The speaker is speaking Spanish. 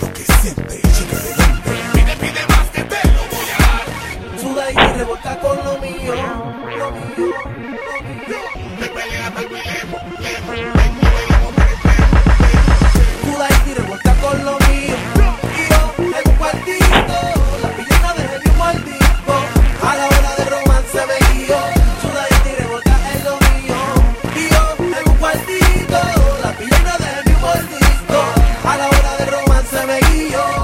Lo que siente, chica de mente. Pide, pide más que te lo voy a dar. Suda y revolta con lo mío, lo mío, lo mío. Te pelea Te yo.